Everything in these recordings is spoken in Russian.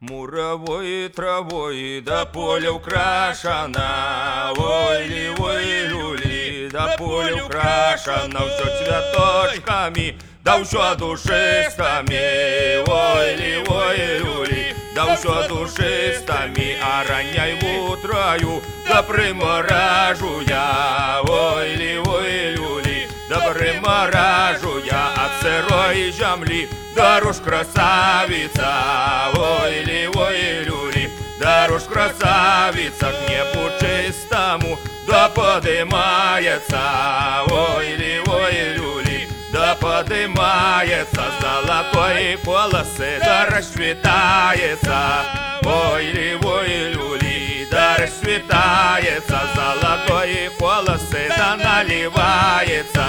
Муровой травой до поля украшена, ой украшена, все цветочками, да все душистами, ой ой люли, да все душистами, а раняй в утраю, да приморажу я, ой ой люли, да приморажу я от сырой земли, Дорож красавица, ой ли, ой Дорож красавица к небу чистому, Да подымается, ой ли, ой люли, Да подымается золотой полосы, Да расцветается, ой ли, ой люли, Да расцветается золотой полосы, Да наливается,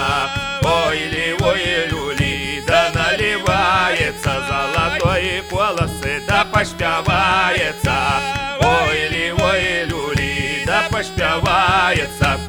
ой ли, ой люли, золотой полосы, Да поспевается, ой ли, ой люли, Да поспевается.